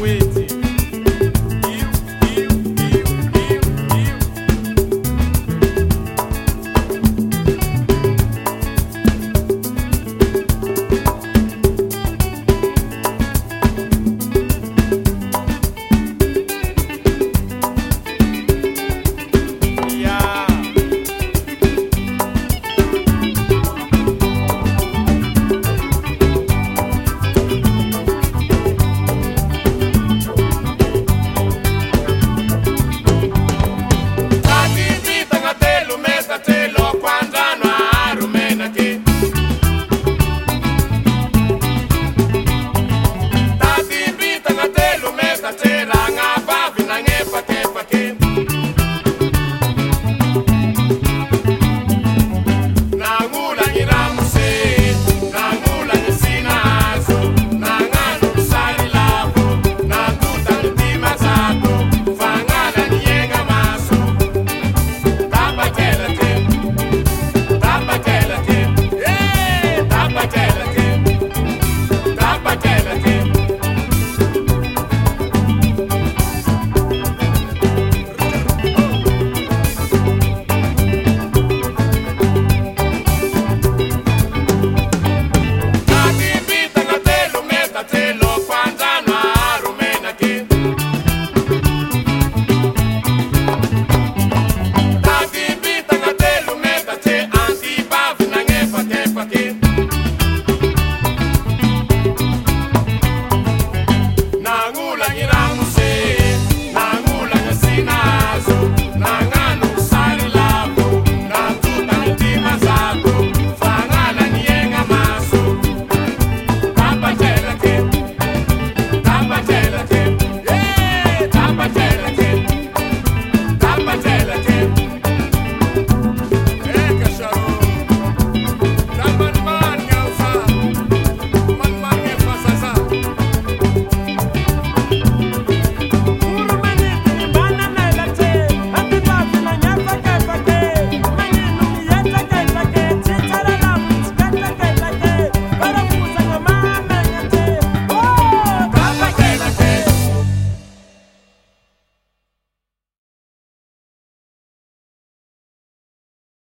We.